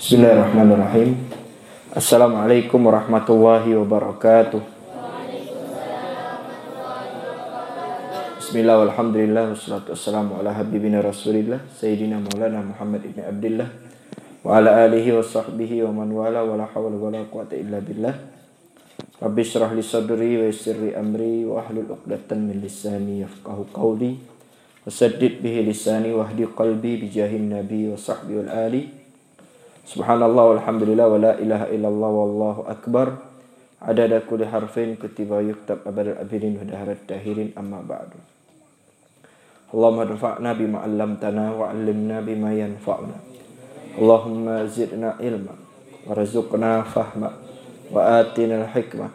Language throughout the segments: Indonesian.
Bismillahirrahmanirrahim. Assalamualaikum warahmatullahi wabarakatuh. Bismillah walhamdulillah wassalatu wassalamu ala habibina rasulillah Sayyidina maulana Muhammad ibn Abdullah Wa ala alihi wa sahbihi wa man wala wa la hawla wa la quwata illa billah Rabbi syrah li sadri wa yassirri amri wa ahlul uqdatan min lisani yafqahu qawli Wa saddid bihi lisani wa hdi qalbi bijahin nabi wa sahbihi wal ali سبحان الله والحمد لله ولا إله إلا الله والله أكبر عدد كل حرفين كتب يكتب أبد الأبدين ودهر التاهرين أما بعد اللهم ادفعنا بما علمتنا وعلمنا بما ينفعنا اللهم زدنا علما ورزقنا فهما وآتنا الحكمة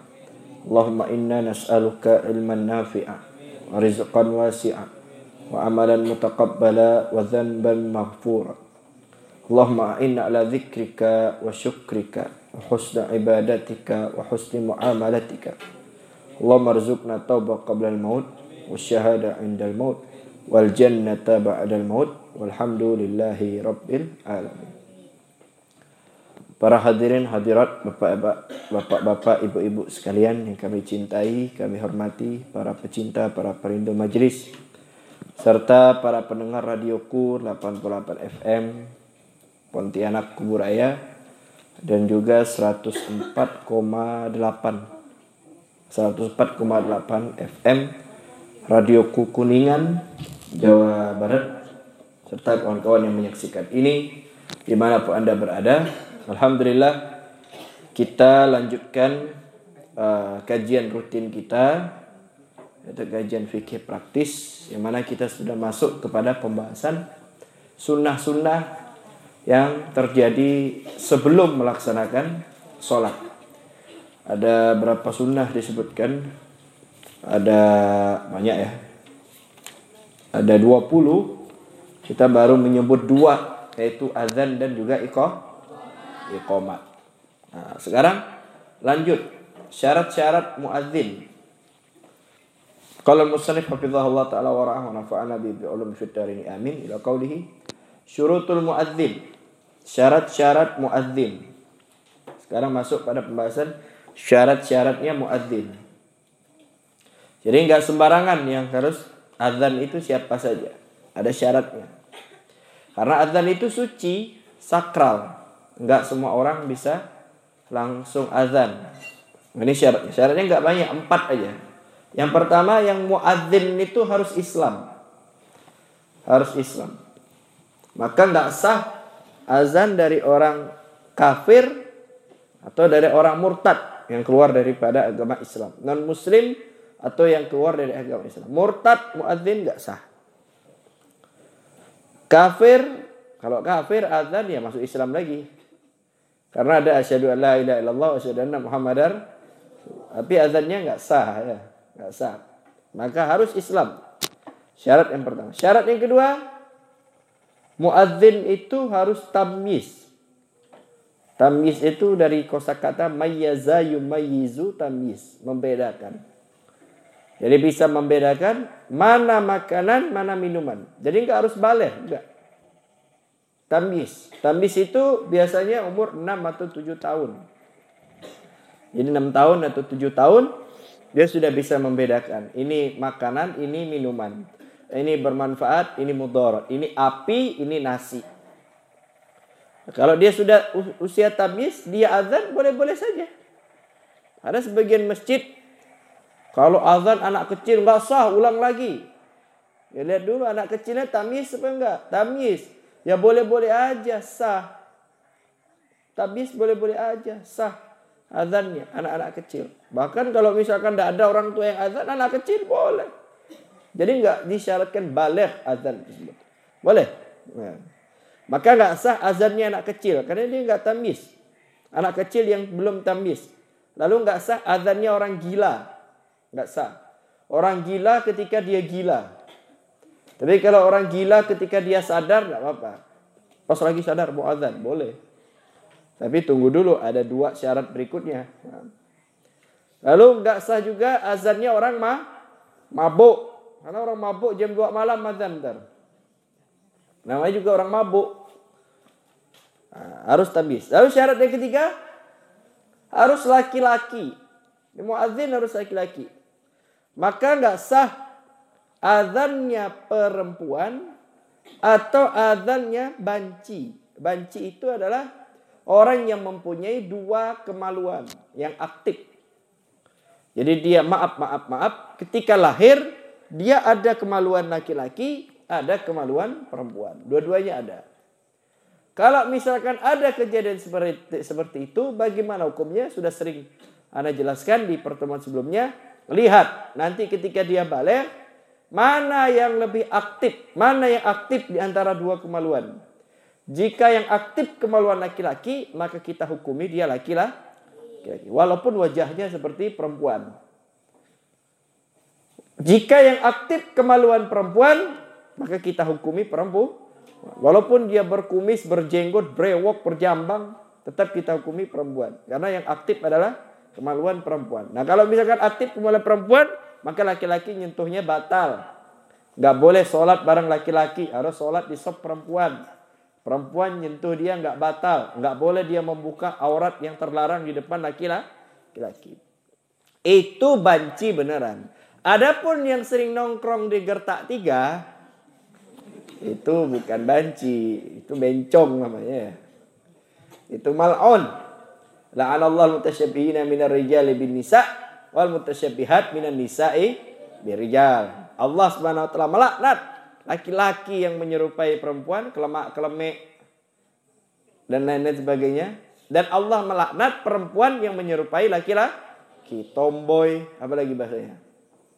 اللهم إنا نسألك علما نافعا ورزقا واسعا وعملا متقبلا وذنبا مغفورا Allahumma inna ala dzikrika wa syukrika wa husna ibadatika wa husni muamalatika. Allahumma rzuqna tauba qabla al-maut wa syahada 'inda al-maut wal jannata ba'da al-maut walhamdulillahi rabbil alamin. Para hadirin hadirat Bapak-bapak, Bapak-bapak, Ibu-ibu sekalian yang kami cintai, kami hormati, para pecinta, para perindu majlis serta para pendengar radioku 88 FM Pontianak Kuburaya dan juga 104,8 104,8 FM Radio Kuningan Jawa Barat serta kawan-kawan yang menyaksikan ini di mana pun anda berada. Alhamdulillah kita lanjutkan uh, kajian rutin kita yaitu kajian fikih praktis yang mana kita sudah masuk kepada pembahasan sunnah-sunnah yang terjadi sebelum melaksanakan sholat. Ada berapa sunnah disebutkan? Ada banyak ya. Ada 20. Kita baru menyebut dua yaitu azan dan juga iqam iqamat. Nah, sekarang lanjut syarat-syarat muadzin. Qala musannif hafizahullah taala wa rahimahu wa nafa'ana bi ulum fid amin ila qaulihi syurutul muadzin syarat-syarat muadzin. Sekarang masuk pada pembahasan syarat-syaratnya muadzin. Jadi nggak sembarangan yang harus azan itu siapa saja. Ada syaratnya. Karena azan itu suci, sakral. Nggak semua orang bisa langsung azan. Ini syaratnya. Syaratnya nggak banyak, empat aja. Yang pertama yang muadzin itu harus Islam. Harus Islam. Maka nggak sah azan dari orang kafir atau dari orang murtad yang keluar daripada agama Islam. Non muslim atau yang keluar dari agama Islam. Murtad muadzin nggak sah. Kafir kalau kafir azan ya masuk Islam lagi. Karena ada asyhadu an la ilaha illallah wa asyhadu anna muhammadar tapi azannya nggak sah ya, nggak sah. Maka harus Islam. Syarat yang pertama. Syarat yang kedua, Muadzin itu harus tamyiz. Tamyiz itu dari kosakata mayyaza yumayyizu tamyiz, membedakan. Jadi bisa membedakan mana makanan, mana minuman. Jadi enggak harus balik, enggak. Tamyiz. Tamyiz itu biasanya umur 6 atau 7 tahun. Jadi 6 tahun atau 7 tahun dia sudah bisa membedakan. Ini makanan, ini minuman ini bermanfaat, ini mudarat. Ini api, ini nasi. Kalau dia sudah usia tamis, dia azan boleh-boleh saja. Ada sebagian masjid kalau azan anak kecil nggak sah, ulang lagi. Ya lihat dulu anak kecilnya tamis apa enggak? Tamis. Ya boleh-boleh aja sah. Tamis boleh-boleh aja sah azannya anak-anak kecil. Bahkan kalau misalkan tidak ada orang tua yang azan, anak kecil boleh. Jadi nggak disyaratkan balik azan tersebut. Boleh. Nah. Maka nggak sah azannya anak kecil karena dia nggak tamis. Anak kecil yang belum tamis. Lalu nggak sah azannya orang gila. Nggak sah. Orang gila ketika dia gila. Tapi kalau orang gila ketika dia sadar nggak apa-apa. Pas lagi sadar mau azan boleh. Tapi tunggu dulu ada dua syarat berikutnya. Lalu nggak sah juga azannya orang ma mabuk. Karena orang mabuk jam 2 malam azan ntar. Namanya juga orang mabuk. Nah, harus tabis. Lalu syarat yang ketiga harus laki-laki. Muadzin harus laki-laki. Maka nggak sah azannya perempuan atau azannya banci. Banci itu adalah orang yang mempunyai dua kemaluan yang aktif. Jadi dia maaf maaf maaf ketika lahir dia ada kemaluan laki-laki, ada kemaluan perempuan. Dua-duanya ada. Kalau misalkan ada kejadian seperti seperti itu, bagaimana hukumnya? Sudah sering Anda jelaskan di pertemuan sebelumnya. Lihat nanti ketika dia balik, mana yang lebih aktif, mana yang aktif di antara dua kemaluan. Jika yang aktif kemaluan laki-laki, maka kita hukumi dia laki-laki. Walaupun wajahnya seperti perempuan. Jika yang aktif kemaluan perempuan, maka kita hukumi perempuan Walaupun dia berkumis, berjenggot, brewok, berjambang, tetap kita hukumi perempuan. Karena yang aktif adalah kemaluan perempuan. Nah kalau misalkan aktif kemaluan perempuan, maka laki-laki nyentuhnya batal. Gak boleh sholat bareng laki-laki, harus sholat di sop perempuan. Perempuan nyentuh dia nggak batal, nggak boleh dia membuka aurat yang terlarang di depan laki-laki. Itu banci beneran. Adapun yang sering nongkrong di gertak tiga, itu bukan banci, itu bencong namanya. Itu mal'un. La'anallahu mutasyabihina minar rijali bin nisa wal mutasyabihat minan nisa'i birijal. Allah Subhanahu wa taala melaknat laki-laki yang menyerupai perempuan, kelemak kelemek dan lain-lain sebagainya. Dan Allah melaknat perempuan yang menyerupai laki-laki, tomboy, apa lagi bahasanya?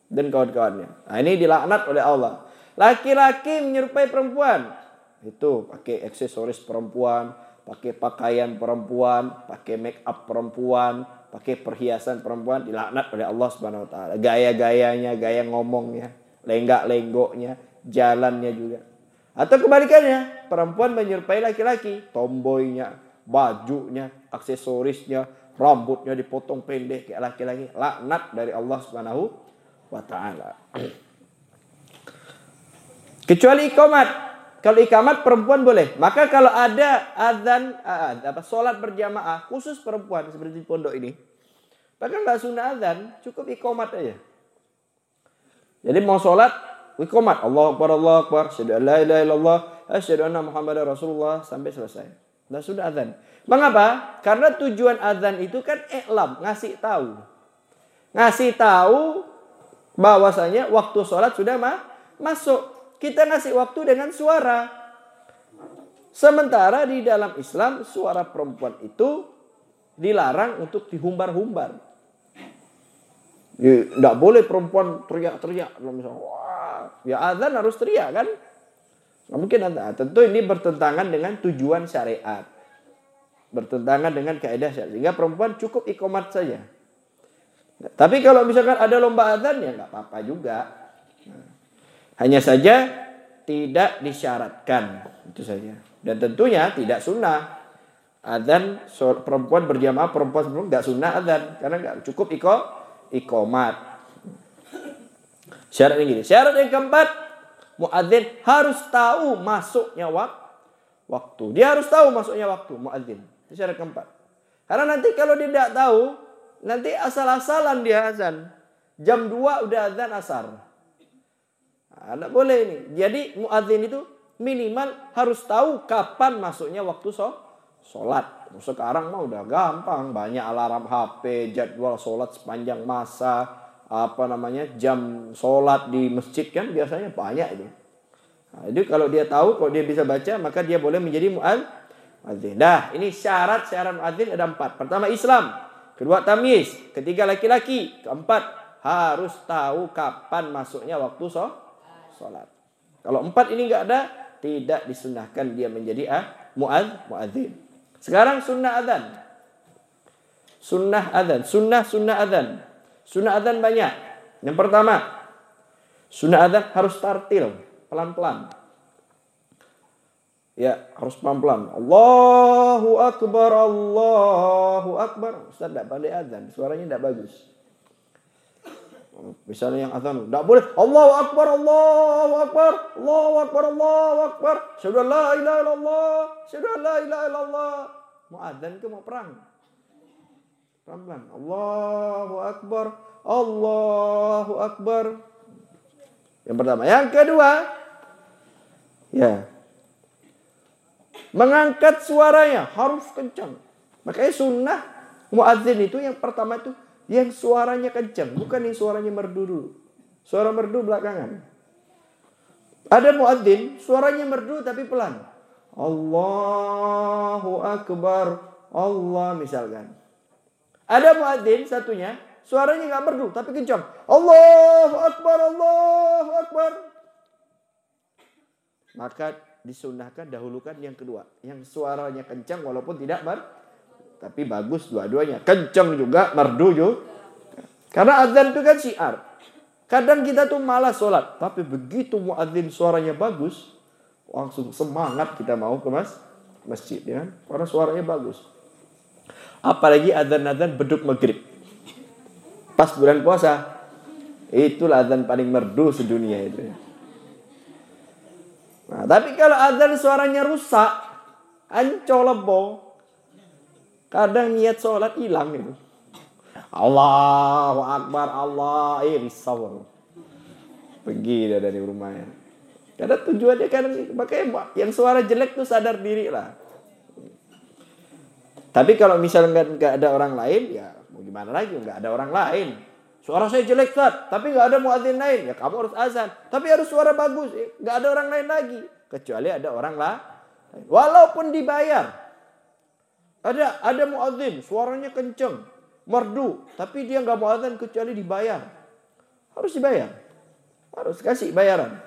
Dan kawan-kawannya. Nah, ini dilaknat oleh Allah. Laki-laki menyerupai perempuan. Itu pakai aksesoris perempuan, pakai pakaian perempuan, pakai make up perempuan, pakai perhiasan perempuan dilaknat oleh Allah Subhanahu wa taala. Gaya-gayanya, gaya ngomongnya, lenggak-lenggoknya, jalannya juga. Atau kebalikannya, perempuan menyerupai laki-laki, tomboynya, bajunya, aksesorisnya, rambutnya dipotong pendek kayak laki-laki, laknat dari Allah Subhanahu wa taala. Kecuali ikomat. Kalau ikamat perempuan boleh. Maka kalau ada adzan apa sholat berjamaah khusus perempuan seperti pondok ini. Bahkan nggak sunnah adzan, cukup ikomat aja. Jadi mau sholat, ikomat. Allah Akbar, Allah Akbar. Asyhadu an la ilaha illallah. Asyhadu anna Muhammadar Rasulullah. Sampai selesai. Dan sudah adzan. Mengapa? Karena tujuan adzan itu kan iklam, ngasih tahu. Ngasih tahu bahwasanya waktu sholat sudah ma masuk kita ngasih waktu dengan suara. Sementara di dalam Islam suara perempuan itu dilarang untuk dihumbar-humbar. Tidak boleh perempuan teriak-teriak. Wah, ya azan harus teriak kan? Mungkin ada. Tentu ini bertentangan dengan tujuan syariat. Bertentangan dengan kaidah syariat. Sehingga perempuan cukup ikomat saja. Tapi kalau misalkan ada lomba azan ya nggak apa-apa juga. Hanya saja tidak disyaratkan itu saja. Dan tentunya tidak sunnah. Adzan perempuan berjamaah perempuan sebelum nggak sunnah adzan karena nggak cukup iko ikomat. Syarat yang gini. Syarat yang keempat, muadzin harus tahu masuknya waktu. Dia harus tahu masuknya waktu muadzin. Itu syarat keempat. Karena nanti kalau dia tidak tahu, nanti asal-asalan dia azan. Jam 2 udah azan asar. Tidak boleh ini. Jadi muadzin itu minimal harus tahu kapan masuknya waktu sholat. Sekarang mah udah gampang, banyak alarm HP, jadwal sholat sepanjang masa, apa namanya jam sholat di masjid kan biasanya banyak itu. Nah, jadi kalau dia tahu, kalau dia bisa baca, maka dia boleh menjadi muadzin. Dah, ini syarat-syarat muadzin ada empat. Pertama Islam, kedua tamyiz, ketiga laki-laki, keempat harus tahu kapan masuknya waktu sholat. Kalau empat ini nggak ada, tidak disunahkan dia menjadi ah, muad muadzin. Sekarang sunnah adzan. Sunnah adzan, sunnah sunnah adzan. Sunnah adzan banyak. Yang pertama, sunnah adzan harus tartil, pelan-pelan. Ya, harus pelan-pelan. Allahu Akbar, Allahu Akbar. Ustaz tidak pandai adzan, suaranya tidak bagus. Misalnya yang azan, tidak boleh. Allahu Akbar, Allahu Akbar, Allahu Akbar, Allahu Akbar. Syahadu la ilaha illallah, syahadu la ilaha illallah. Mau azan ke mau perang? Pelan-pelan. Allahu Akbar, Allahu Akbar. Yang pertama. Yang kedua, ya. Mengangkat suaranya harus kencang. Makanya sunnah muadzin itu yang pertama itu yang suaranya kencang, bukan yang suaranya merdu dulu. Suara merdu belakangan. Ada muadzin, suaranya merdu tapi pelan. Allahu Akbar. Allah misalkan. Ada muadzin satunya, suaranya nggak merdu tapi kencang. Allahu Akbar, Allahu Akbar. Maka disunahkan dahulukan yang kedua, yang suaranya kencang walaupun tidak mer tapi bagus dua-duanya. Kenceng juga, merdu juga. Karena azan itu kan syiar. Kadang kita tuh malas sholat. Tapi begitu muadzin suaranya bagus. Langsung semangat kita mau ke mas masjid. Ya kan? Karena suaranya bagus. Apalagi azan-azan beduk maghrib. Pas bulan puasa. Itulah azan paling merdu sedunia itu ya. Nah, tapi kalau azan suaranya rusak, ancol lebo, Kadang niat sholat hilang itu. Allahu Akbar, Allah, eh risau. Pergi dia dari rumahnya. Karena tujuannya kan makanya yang suara jelek tuh sadar diri lah. Tapi kalau misalnya nggak ada orang lain, ya mau gimana lagi? Nggak ada orang lain. Suara saya jelek kan, tapi nggak ada muadzin lain, ya kamu harus azan. Tapi harus suara bagus, ya. nggak ada orang lain lagi. Kecuali ada orang lah. Walaupun dibayar, ada ada muadzin, suaranya kenceng, merdu, tapi dia nggak muadzin kecuali dibayar. Harus dibayar. Harus kasih bayaran.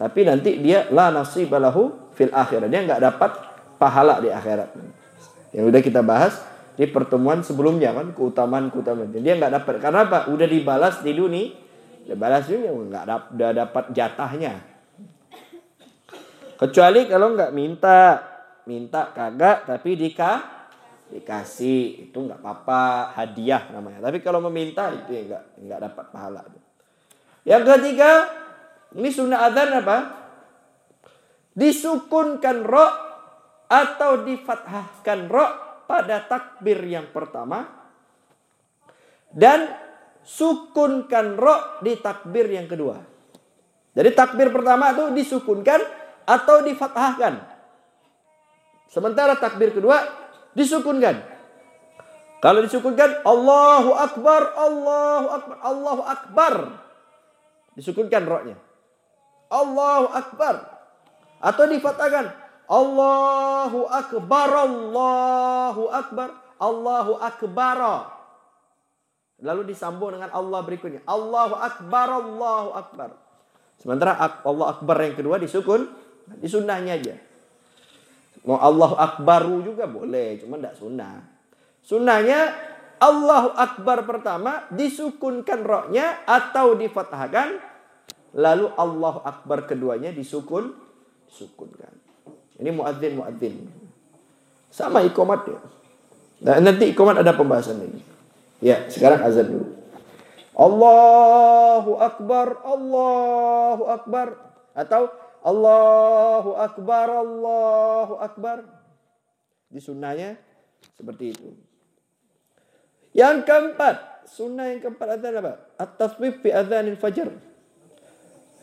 Tapi nanti dia la nasibalahu fil akhirat. Dia nggak dapat pahala di akhirat. Yang udah kita bahas di pertemuan sebelumnya kan keutamaan keutamaan. Dia nggak dapat karena apa? Udah dibalas di dunia. Dia balas juga nggak dapat udah dapat jatahnya. Kecuali kalau nggak minta minta kagak tapi dika dikasih itu nggak apa-apa hadiah namanya tapi kalau meminta itu ya nggak nggak dapat pahala yang ketiga ini sunnah adzan apa disukunkan ro atau difathahkan ro pada takbir yang pertama dan sukunkan ro di takbir yang kedua jadi takbir pertama itu disukunkan atau difathahkan Sementara takbir kedua disukunkan. Kalau disukunkan Allahu Akbar, Allahu Akbar, Allahu Akbar. Disukunkan rohnya. Allahu Akbar. Atau difatahkan Allahu Akbar, Allahu Akbar, Allahu Akbar. Lalu disambung dengan Allah berikutnya. Allahu Akbar, Allahu Akbar. Sementara Allah Akbar yang kedua disukun, disunnahnya aja. Mau Allah Akbaru juga boleh, cuma tidak sunnah. Sunnahnya Allahu Akbar pertama disukunkan roknya atau difathahkan. Lalu Allahu Akbar keduanya disukun, disukunkan. Ini muadzin muadzin. Sama ikomat ya. Nah, nanti ikomat ada pembahasan ini. Ya, sekarang azan dulu. Allahu Akbar, Allahu Akbar. Atau Allahu Akbar, Allahu Akbar. Di sunnahnya seperti itu. Yang keempat, sunnah yang keempat adzan apa? At-tasbih fi adzanil fajr.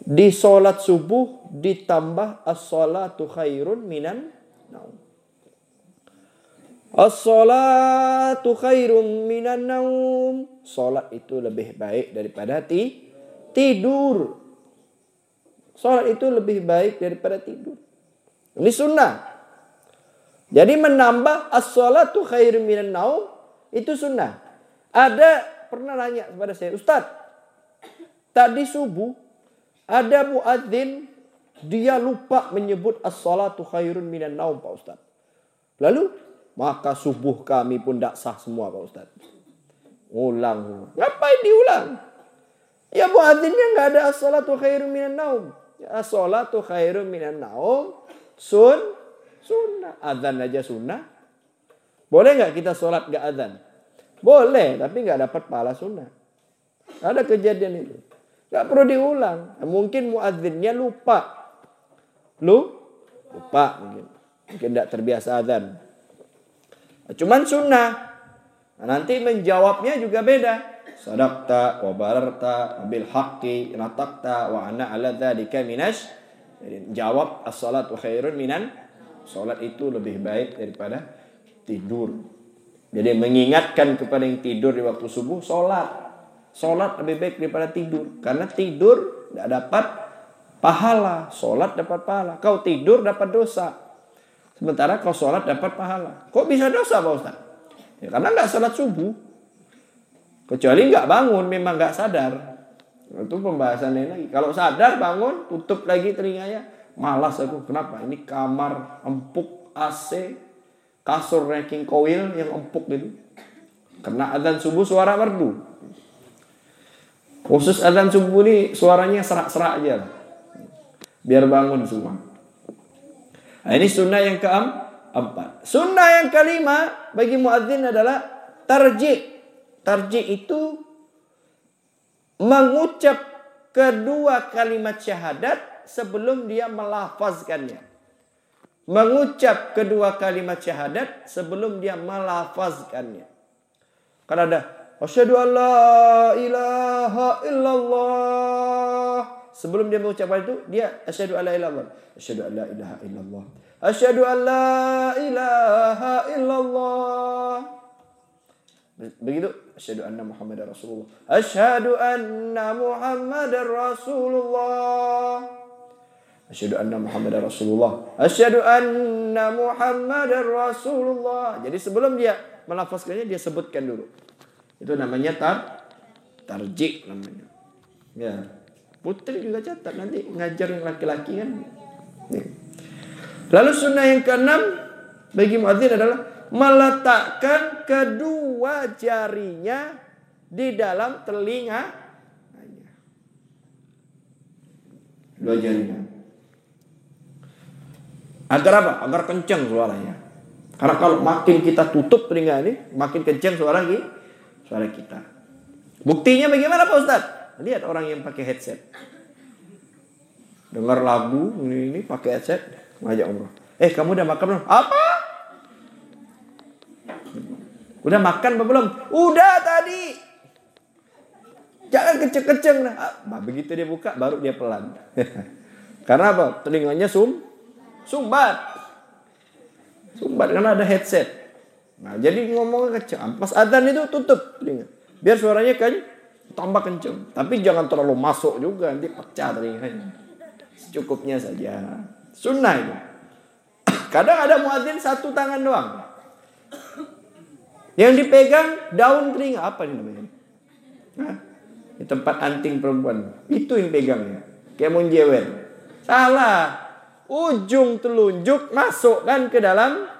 Di solat subuh ditambah as-salatu khairun minan naum. As-salatu khairun minan naum. Salat itu lebih baik daripada ti tidur. Sholat itu lebih baik daripada tidur. Ini sunnah. Jadi menambah as-salatu khairu minan naum itu sunnah. Ada pernah nanya kepada saya, Ustaz, tadi subuh ada muadzin dia lupa menyebut as-salatu khairun minan naum Pak Ustaz. Lalu maka subuh kami pun tidak sah semua Pak Ustaz. Ulang. Ngapain diulang? Ya muadzinnya nggak ada as-salatu khairun minan naum. As-salatu khairum minan naum. Sun, sunnah. Adzan aja sunnah. Boleh nggak kita sholat nggak adzan? Boleh, tapi nggak dapat pahala sunnah. Ada kejadian itu. Gak perlu diulang. Mungkin muadzinnya lupa. Lu lupa mungkin. Mungkin tidak terbiasa azan. Cuman sunnah. Nah, nanti menjawabnya juga beda. Sadaqta wa bararta bil haqqi natakta wa ana ala dzalika minas. Jadi jawab as-salatu khairun minan. Salat itu lebih baik daripada tidur. Jadi mengingatkan kepada yang tidur di waktu subuh, salat. Sholat lebih baik daripada tidur. Karena tidur tidak dapat pahala. Sholat dapat pahala. Kau tidur dapat dosa. Sementara kau sholat dapat pahala. Kok bisa dosa Pak Ustaz? Ya, karena nggak sholat subuh. Kecuali nggak bangun, memang nggak sadar. Itu pembahasannya lagi. Kalau sadar bangun, tutup lagi telinganya. Malas aku. Kenapa? Ini kamar empuk AC, kasur ranking coil yang empuk gitu. Kena adzan subuh suara merdu. Khusus adzan subuh ini suaranya serak-serak aja. Biar bangun semua. Nah, ini sunnah yang keempat. Sunnah yang kelima bagi muadzin adalah tarji. Tarji itu mengucap kedua kalimat syahadat sebelum dia melafazkannya. Mengucap kedua kalimat syahadat sebelum dia melafazkannya. Karena ada Asyhadu an la ilaha illallah. Sebelum dia mengucapkan itu, dia asyhadu an la ilaha. Asyhadu an la ilaha illallah. Asyhadu an la ilaha illallah. Begitu, asyhadu anna Muhammadar Rasulullah. Asyhadu anna Muhammadar Rasulullah. Asyhadu anna Muhammadar Rasulullah. Asyhadu anna Muhammadar Rasulullah. Jadi sebelum dia melafazkannya dia sebutkan dulu. Itu namanya tar tarjik namanya. Ya. Putri juga catat nanti ngajar laki-laki kan. Lalu sunnah yang keenam bagi muadzin adalah meletakkan kedua jarinya di dalam telinga dua jarinya agar apa? agar kencang suaranya karena kalau makin kita tutup telinga ini makin kencang suara ini suara kita. Buktinya bagaimana Pak Ustadz? Lihat orang yang pakai headset. Dengar lagu ini, ini pakai headset ngajak umroh. Eh kamu udah makan belum? Apa? Udah makan apa belum? Udah tadi. Jangan keceng-keceng. Nah, begitu dia buka baru dia pelan. karena apa? Telinganya sum sumbat. Sumbat karena ada headset. Nah, jadi ngomongnya kencang. Pas adzan itu tutup telinga. Biar suaranya kan tambah kencang. Tapi jangan terlalu masuk juga nanti pecah telinganya. Secukupnya saja. Sunnah itu. Kadang ada muadzin satu tangan doang. Yang dipegang daun telinga apa ini namanya? Nah, di tempat anting perempuan. Itu yang pegangnya. Kayak monjewer. Salah. Ujung telunjuk masuk kan ke dalam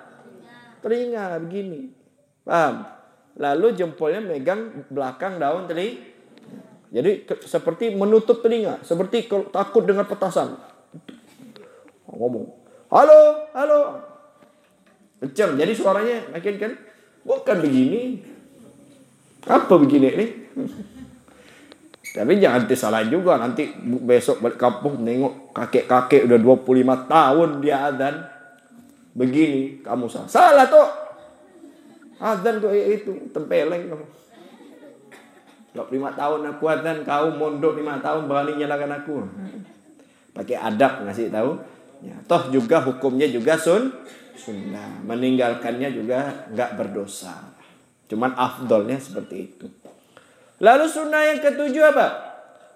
telinga begini. Paham? Lalu jempolnya megang belakang daun telinga. Jadi ke, seperti menutup telinga, seperti takut dengan petasan. Ngomong, halo, halo, kencang. Jadi suaranya makin kan, bukan begini. Apa begini ini? Tapi jangan salah juga nanti besok balik kampung nengok kakek-kakek udah 25 tahun dia adzan begini kamu salah. Salah tuh. Azan tuh itu tempeleng kamu. Kalau lima tahun aku azan, kau mondok lima tahun berani nyalakan aku. Pakai adab ngasih tahu. Ya, toh juga hukumnya juga sun sunnah. Meninggalkannya juga nggak berdosa. Cuman afdolnya seperti itu. Lalu sunnah yang ketujuh apa?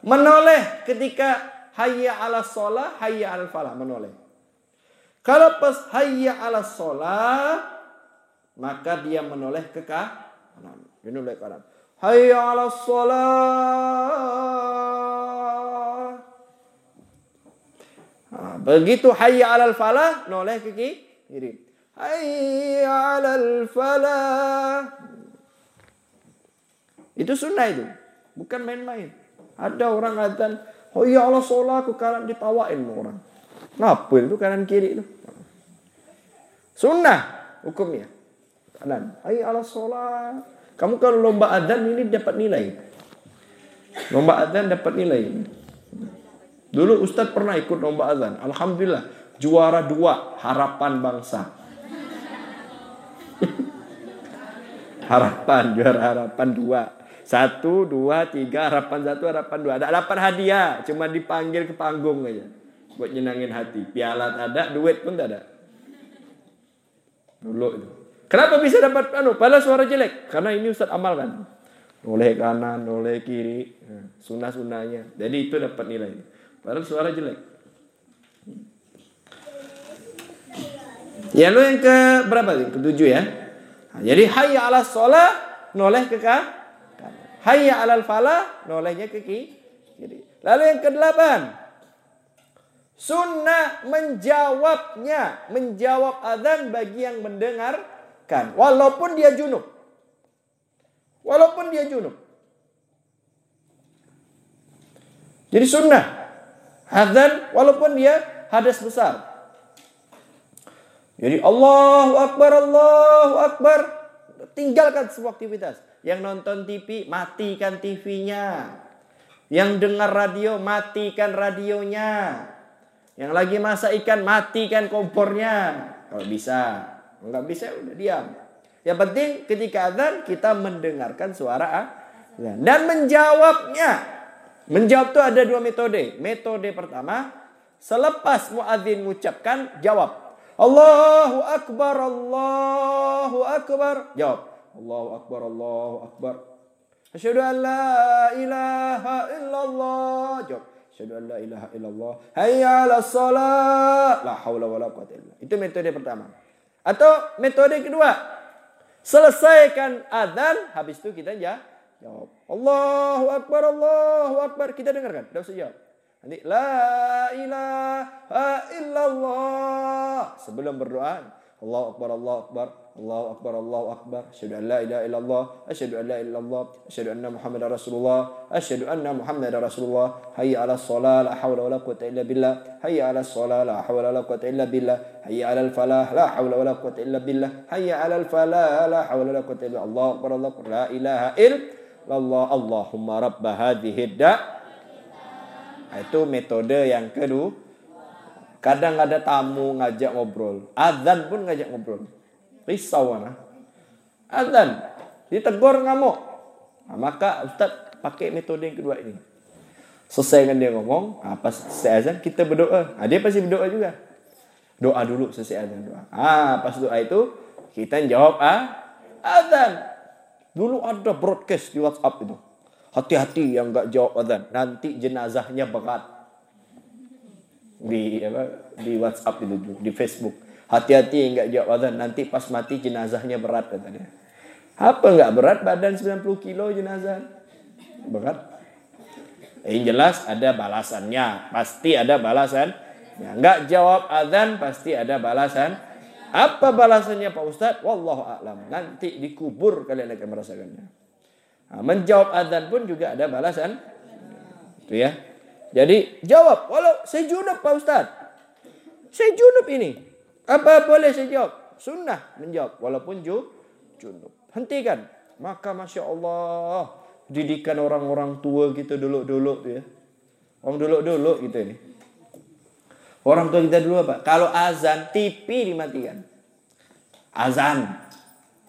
Menoleh ketika hayya ala sholah, hayya ala falah. Menoleh. Kalau pas hayya ala sholat, maka dia menoleh ke kanan. Menoleh ke kanan. Hayya ala sholat. Nah, begitu hayya ala falah, noleh ke kiri. Hayya ala falah. Itu sunnah itu. Bukan main-main. Ada orang adzan, hayya ala sholat, ke kanan ditawain orang. Ngapul itu kanan kiri itu. Sunnah hukumnya. Kanan. Ayo ala sholat. Kamu kalau lomba adzan ini dapat nilai. Lomba azan dapat nilai. Dulu Ustadz pernah ikut lomba azan. Alhamdulillah juara dua harapan bangsa. harapan juara harapan dua. Satu, dua, tiga, harapan satu, harapan dua. Ada dapat hadiah, cuma dipanggil ke panggung aja. Buat nyenangin hati. Piala ada, duit pun tak ada. Dulu itu. Kenapa bisa dapat anu? Padahal suara jelek. Karena ini Ustaz amalkan. Oleh kanan, oleh kiri. Sunnah-sunnahnya. Jadi itu dapat nilai. Padahal suara jelek. Ya lu yang ke berapa nih? Ketujuh ya. Nah, jadi hayya ala sholat noleh ke kanan. Hayya alal falah nolehnya ke kiri. Lalu yang kedelapan. Sunnah menjawabnya. Menjawab adzan bagi yang mendengarkan. Walaupun dia junub. Walaupun dia junub. Jadi sunnah. Adzan walaupun dia hadas besar. Jadi Allahu Akbar, Allahu Akbar. Tinggalkan semua aktivitas. Yang nonton TV, matikan TV-nya. Yang dengar radio, matikan radionya. Yang lagi masak ikan, matikan kompornya. Kalau bisa. Enggak bisa, udah diam. Yang penting ketika azan kita mendengarkan suara azan. Dan menjawabnya. Menjawab itu ada dua metode. Metode pertama, selepas muadzin mengucapkan, jawab. Allahu Akbar, Allahu Akbar. Jawab. Allahu Akbar, Allahu Akbar. Asyhadu an la ilaha illallah. Jawab. Asyhadu an la ilaha illallah. Hayya 'ala shalah. La haula wala quwata illa. Itu metode pertama. Atau metode kedua. Selesaikan azan, habis itu kita jawab. Allahu Akbar, Allahu Akbar. Kita dengarkan, tidak usah jawab. Nanti la ilaha illallah. Sebelum berdoa, Allahu akbar, Allahu akbar, Allahu akbar, Allahu akbar. Asyhadu an la ilaha illallah, asyhadu an la illallah, asyhadu anna Muhammadar Rasulullah, asyhadu anna Muhammadar Rasulullah. Hayya 'ala shalah, la haula wala quwwata illa billah. Hayya 'ala shalah, la haula wala quwwata illa billah. Hayya 'alal falah, la haula wala quwwata illa billah. Hayya 'alal falah, la haula wala quwwata illa billah. Allahu akbar, Allahu akbar, la ilaha illallah. Allahumma rabb hadhihi da' Nah, itu metode yang kedua. Kadang ada tamu ngajak ngobrol. Azan pun ngajak ngobrol. Risau mana? Azan. Ditegur ngamuk. Nah, maka Ustaz pakai metode yang kedua ini. Selesai dengan dia ngomong, nah, pas selesai azan kita berdoa. Nah, dia pasti berdoa juga. Doa dulu selesai azan doa. Ah, pas doa itu kita jawab ah azan. Dulu ada broadcast di WhatsApp itu. Hati-hati yang nggak jawab azan. Nanti jenazahnya berat. Di apa, di WhatsApp itu, di Facebook. Hati-hati nggak jawab azan. Nanti pas mati jenazahnya berat katanya. Apa nggak berat? Badan 90 kilo jenazah. Berat. Yang jelas ada balasannya. Pasti ada balasan. Ya, nggak jawab azan pasti ada balasan. Apa balasannya Pak Ustadz? Wallahu a'lam. Nanti dikubur kalian akan merasakannya. Nah, menjawab adzan pun juga ada balasan. Itu ya. Jadi jawab, walau saya junub Pak Ustaz. Saya junub ini. Apa boleh saya jawab? Sunnah menjawab walaupun ju, junub. Hentikan. Maka Masya Allah. Didikan orang-orang tua kita dulu-dulu ya. Orang dulu-dulu gitu ini. Orang tua kita dulu apa? Kalau azan, TV dimatikan. Azan.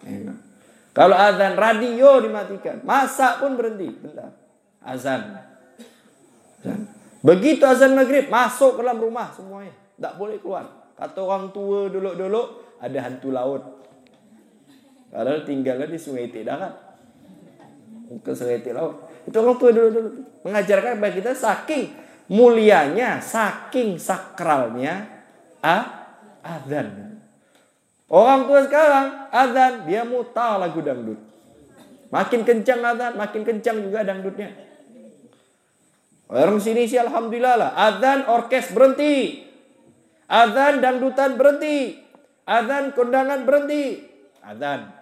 Enak. Kalau azan radio dimatikan, masak pun berhenti. Bentar. Azan. azan. Begitu azan maghrib masuk ke dalam rumah semuanya, tak boleh keluar. Kata orang tua dulu-dulu ada hantu laut. Padahal tinggalnya di Sungai Itik Darat. Ke Sungai Laut. Itu orang tua dulu-dulu mengajarkan kepada kita saking mulianya, saking sakralnya ah, azan. Orang tua sekarang azan dia mutar lagu dangdut. Makin kencang azan, makin kencang juga dangdutnya. Orang sini sih alhamdulillah lah. Azan orkes berhenti. Azan dangdutan berhenti. Azan kondangan berhenti. Azan.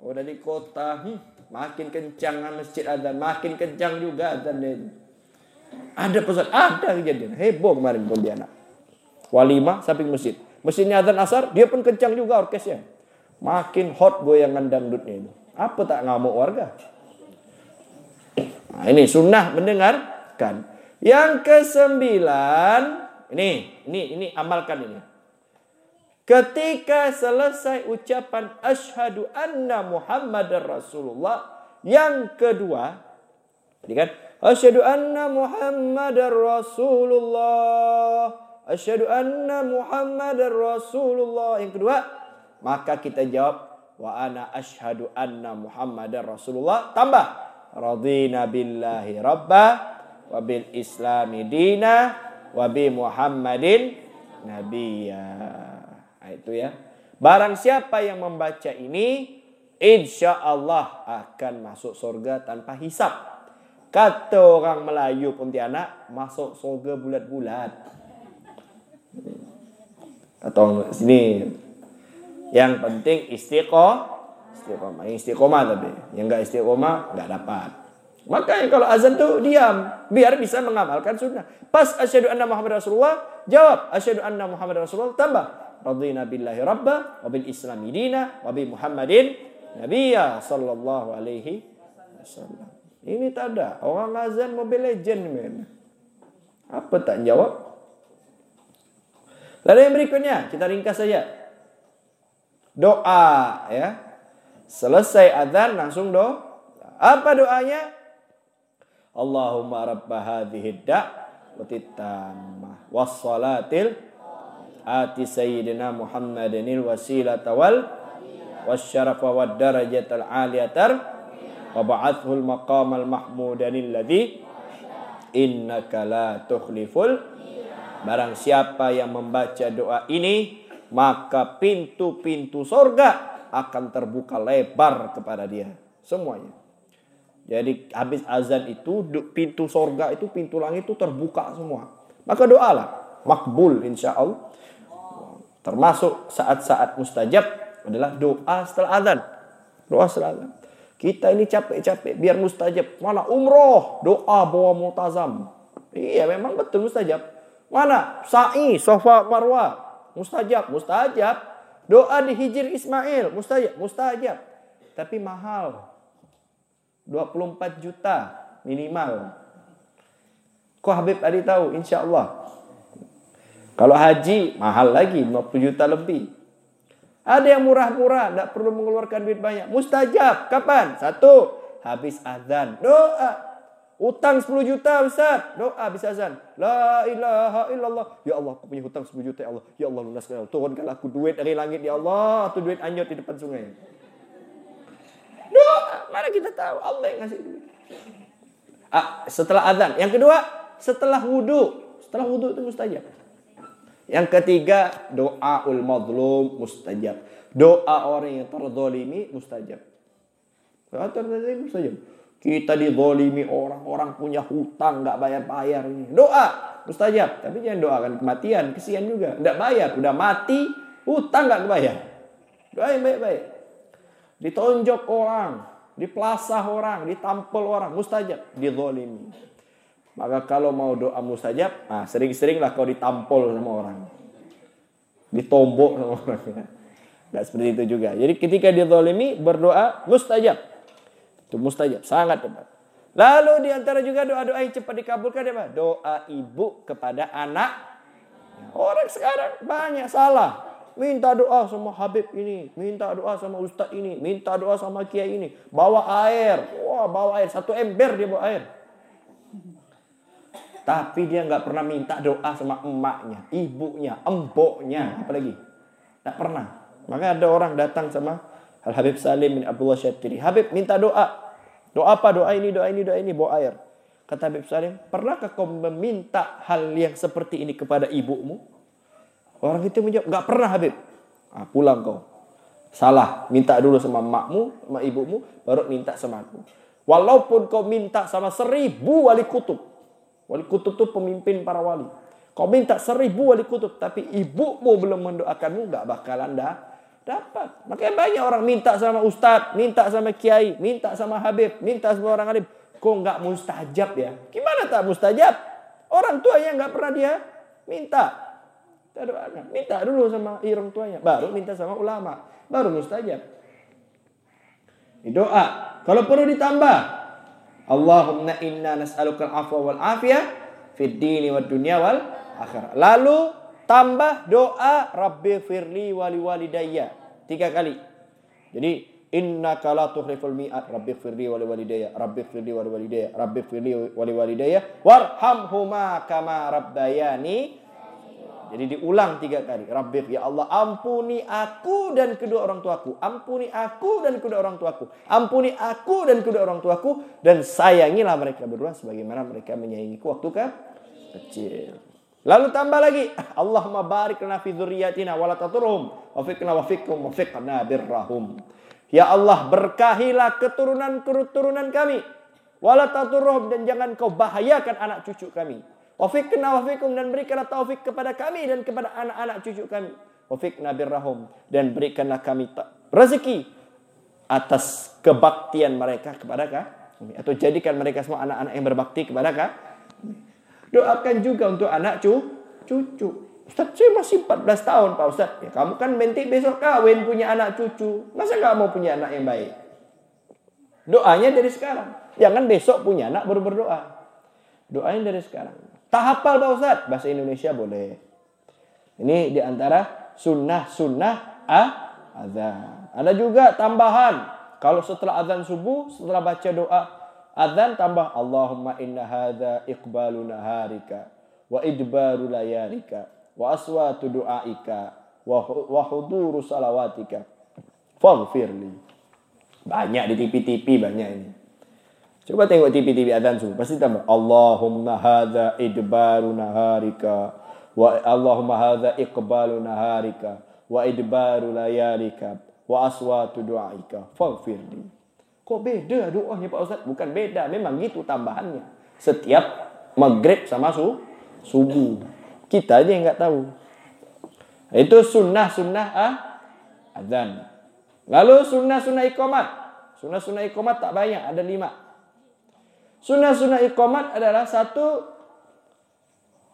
Kalau dari kota, hmm, makin kencang masjid azan, makin kencang juga azan dia. Ada pesan, ada kejadian heboh kemarin Pontianak. Walimah samping masjid. Mesinnya azan asar, dia pun kencang juga orkesnya. Makin hot goyangan dangdutnya itu. Apa tak ngamuk warga? Nah, ini sunnah mendengarkan. Yang kesembilan, ini, ini, ini amalkan ini. Ketika selesai ucapan asyhadu anna Muhammadar Rasulullah, yang kedua, ini kan asyhadu anna Muhammadar Rasulullah, asyhadu anna Muhammadar Rasulullah. Yang kedua, maka kita jawab wa ana asyhadu anna Muhammadar Rasulullah tambah radina billahi rabba wa bil islami dina wa bi Muhammadin nabiyya. Nah, itu ya. Barang siapa yang membaca ini, insya Allah akan masuk surga tanpa hisap. Kata orang Melayu Pontianak, masuk surga bulat-bulat. Atau sini. Yang penting istiqomah. Istiqomah. Yang istiqomah tapi. Yang enggak istiqomah, enggak dapat. Makanya kalau azan tuh diam. Biar bisa mengamalkan sunnah. Pas asyhadu anna Muhammad Rasulullah, jawab asyhadu anna Muhammad Rasulullah, tambah radina billahi rabba wa bil islami dina wa bi muhammadin nabiyya sallallahu alaihi wasallam. Ini tanda orang azan Mobile Legend men. Apa tak jawab? Lalu yang berikutnya kita ringkas saja. Doa ya. Selesai azan langsung doa. Apa doanya? Allahumma rabba hadhihi da'wati tammah was salatil ati sayyidina Muhammadinil wasilata wal wasyarafa wad darajatal aliyatar wa ba'athul maqamal mahmudanil ladzi innaka la tukhliful barang siapa yang membaca doa ini maka pintu-pintu sorga akan terbuka lebar kepada dia semuanya jadi habis azan itu pintu sorga itu pintu langit itu terbuka semua maka doalah makbul insya Allah Termasuk saat-saat mustajab adalah doa setelah azan. Doa setelah azan. Kita ini capek-capek biar mustajab. Mana umroh, doa bawa multazam. Iya memang betul mustajab. Mana sa'i, sofa, marwah. Mustajab, mustajab. Doa di hijir Ismail, mustajab, mustajab. Tapi mahal. 24 juta minimal. Kok Habib Adi tahu? Insya Allah. Kalau haji mahal lagi 50 juta lebih. Ada yang murah-murah, tidak perlu mengeluarkan duit banyak. Mustajab, kapan? Satu, habis azan. Doa. Utang 10 juta Ustaz. Doa habis azan. La ilaha illallah. Ya Allah, aku punya hutang 10 juta ya Allah. Ya Allah, lunaskan Allah. Turunkan aku duit dari langit ya Allah. Itu duit anyut di depan sungai. Doa. Mana kita tahu Allah yang ngasih duit. Ah, setelah azan. Yang kedua, setelah wudhu. Setelah wudhu itu mustajab. Yang ketiga, doa ul madlum mustajab. Doa orang yang terzolimi mustajab. Doa terzolimi mustajab. Kita dizolimi orang, orang punya hutang nggak bayar-bayar. Doa mustajab, tapi jangan doakan kematian, kesian juga. Nggak bayar, udah mati, hutang nggak bayar. Doa yang baik-baik. Ditonjok orang, dipelasah orang, ditampel orang, mustajab, dizolimi. Maka kalau mau doa mustajab, nah sering-seringlah kau ditampol sama orang. Ditombok sama orang. Gak seperti itu juga. Jadi ketika dia zalimi berdoa mustajab. Itu mustajab, sangat tepat. Lalu di antara juga doa-doa yang cepat dikabulkan apa? Doa ibu kepada anak. Orang sekarang banyak salah. Minta doa sama Habib ini, minta doa sama Ustadz ini, minta doa sama Kiai ini. Bawa air, wah bawa air satu ember dia bawa air. Tapi dia nggak pernah minta doa sama emaknya, ibunya, emboknya, apalagi. Nggak pernah. Maka ada orang datang sama Al Habib Salim bin Abdullah Syatiri. Habib minta doa. Doa apa? Doa ini, doa ini, doa ini, bawa air. Kata Habib Salim, pernahkah kau meminta hal yang seperti ini kepada ibumu? Orang itu menjawab, nggak pernah Habib. Ah, pulang kau. Salah, minta dulu sama emakmu, sama ibumu, baru minta sama aku. Walaupun kau minta sama seribu wali kutub, Wali kutub itu pemimpin para wali. Kau minta seribu wali kutub, tapi ibumu belum mendoakanmu, gak bakalan dah dapat. Makanya banyak orang minta sama ustadz, minta sama kiai, minta sama habib, minta sama orang alim. Kok nggak mustajab ya? Gimana tak mustajab? Orang tuanya nggak pernah dia minta. Minta dulu sama orang tuanya. Baru minta sama ulama. Baru mustajab. Ini doa. Kalau perlu ditambah. Allahumma inna nas'aluka al-afwa wal afiyah fid dini wad dunya wal akhirah. Lalu tambah doa Rabbi firli wali walidayya tiga kali. Jadi inna la tukhliful mi'at Rabbi firli wali walidayya Rabbi firli wali walidayya Rabbi firli wali walidayya warhamhuma kama rabbayani jadi diulang tiga kali. Rabbi ya Allah ampuni aku dan kedua orang tuaku. Ampuni aku dan kedua orang tuaku. Ampuni aku dan kedua orang tuaku. Dan sayangilah mereka berdua sebagaimana mereka menyayangiku waktu kan kecil. Lalu tambah lagi. Allahumma barik lana fi dzurriyyatina wa la taturhum. Wa fiqna wa fiqhum wa fiqna birrahum. Ya Allah berkahilah keturunan-keturunan kami. Wala taturhum dan jangan kau bahayakan anak cucu kami. Wafikna wafikum dan berikanlah taufik kepada kami dan kepada anak-anak cucu kami. Wafikna birrahum dan berikanlah kami rezeki atas kebaktian mereka kepada kami atau jadikan mereka semua anak-anak yang berbakti kepada kami. Doakan juga untuk anak cu, cucu. Ustaz, saya masih 14 tahun Pak Ustaz. Ya, kamu kan bentik besok kawin punya anak cucu. Masa nggak mau punya anak yang baik? Doanya dari sekarang. Jangan besok punya anak baru berdoa. Doanya dari sekarang. Tak hafal Pak Ustaz? Bahasa Indonesia boleh. Ini di antara sunnah-sunnah ah, azan. Ada juga tambahan. Kalau setelah azan subuh, setelah baca doa azan tambah Allahumma inna hadza iqbalu naharika wa idbaru layalika wa aswatu du'aika wa huduru salawatika faghfirli. Banyak di TV-TV banyak ini. Coba tengok TV-TV adzan subuh, pasti tambah Allahumma hadza idbaru naharika wa Allahumma hadza iqbalu naharika wa idbaru layalika wa aswatu du'aika faghfirli. Kok beda doanya Pak Ustaz? Bukan beda, memang gitu tambahannya. Setiap maghrib sama su subuh. Kita aja yang nggak tahu. Itu sunnah-sunnah ah, adzan. Lalu sunnah-sunnah ikomat. Sunnah-sunnah ikomat tak banyak, ada lima. Sunnah-sunnah ikomat adalah satu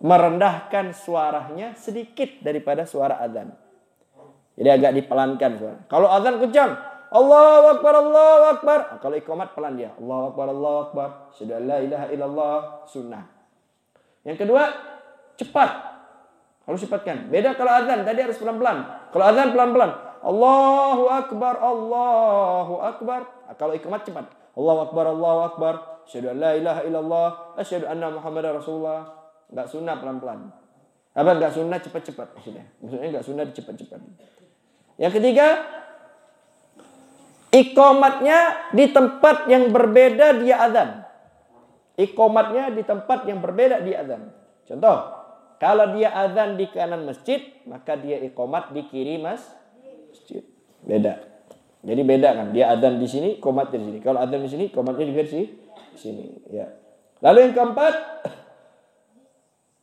merendahkan suaranya sedikit daripada suara azan. Jadi agak dipelankan. Kalau azan kencang, Allahu Akbar, Allahu Akbar. Kalau ikomat pelan dia. Allahu Akbar, Allahu Akbar. Sudah la ilaha illallah. Sunnah. Yang kedua, cepat. Harus cepatkan. Beda kalau azan. Tadi harus pelan-pelan. Kalau azan pelan-pelan. Allahu Akbar, Allahu Akbar. Kalau ikomat cepat. Allahu Akbar, Allahu Akbar. Asyhadu la ilaha illallah, asyhadu anna Muhammadar Rasulullah. Enggak sunnah pelan-pelan. Apa enggak sunnah cepat-cepat maksudnya? Maksudnya enggak sunnah cepat-cepat. Yang ketiga, ikomatnya di tempat yang berbeda dia azan. Ikomatnya di tempat yang berbeda dia azan. Contoh, kalau dia azan di kanan masjid, maka dia ikomat di kiri mas masjid. Beda. Jadi beda kan, dia azan di sini, komat di sini. Kalau azan di sini, komatnya juga di sini ya. Lalu yang keempat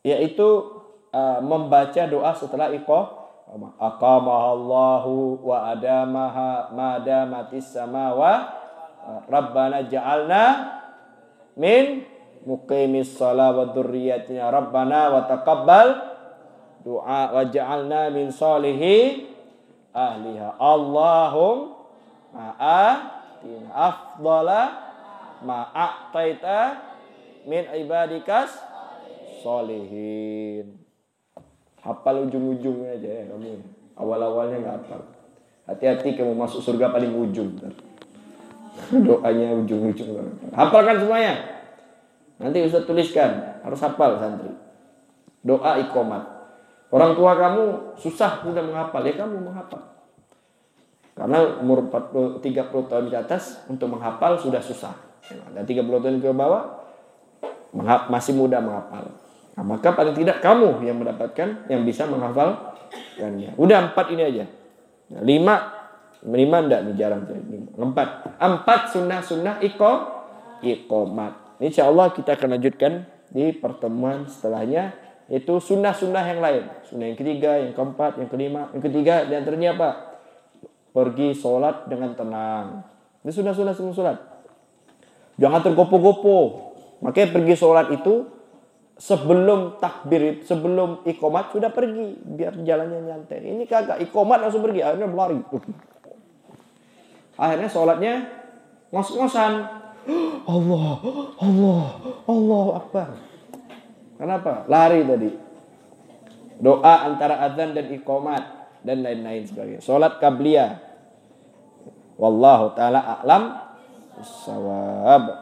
yaitu uh, membaca doa setelah iqah aqamahallahu wa adamaha madamatis samawa rabbana ja'alna min muqimis salat wa dzurriyyatina rabbana wa taqabbal doa wa ja'alna min salihi ahliha Allahum ma'a afdala ma'ataita min ibadikas solihin. Hafal ujung-ujungnya aja ya kamu. Awal-awalnya nggak hafal. Hati-hati kamu masuk surga paling ujung. Doanya ujung-ujung. Hafalkan semuanya. Nanti Ustaz tuliskan. Harus hafal santri. Doa ikomat. Orang tua kamu susah sudah menghafal. Ya kamu menghafal. Karena umur 40, 30 tahun di atas untuk menghafal sudah susah. Dan 30 tahun ke bawah masih muda menghafal. Nah, maka paling tidak kamu yang mendapatkan yang bisa menghafalkannya. Udah empat ini aja. Nah, lima, lima enggak nih jarang. Empat, empat sunnah-sunnah iko, ikomat. Insya Allah kita akan lanjutkan di pertemuan setelahnya itu sunnah-sunnah yang lain. Sunnah yang ketiga, yang keempat, yang kelima, yang ketiga, dan ternyata apa? Pergi sholat dengan tenang. Ini sunnah-sunnah sunnah sholat. Jangan tergopo-gopo. Makanya pergi sholat itu sebelum takbir, sebelum ikomat sudah pergi. Biar jalannya nyantai. Ini kagak ikomat langsung pergi. Akhirnya berlari. Akhirnya sholatnya ngos-ngosan. Allah, Allah, Allah Akbar. Kenapa? Lari tadi. Doa antara azan dan iqamat dan lain-lain sebagainya. Salat qabliyah. Wallahu taala a'lam. Sawab.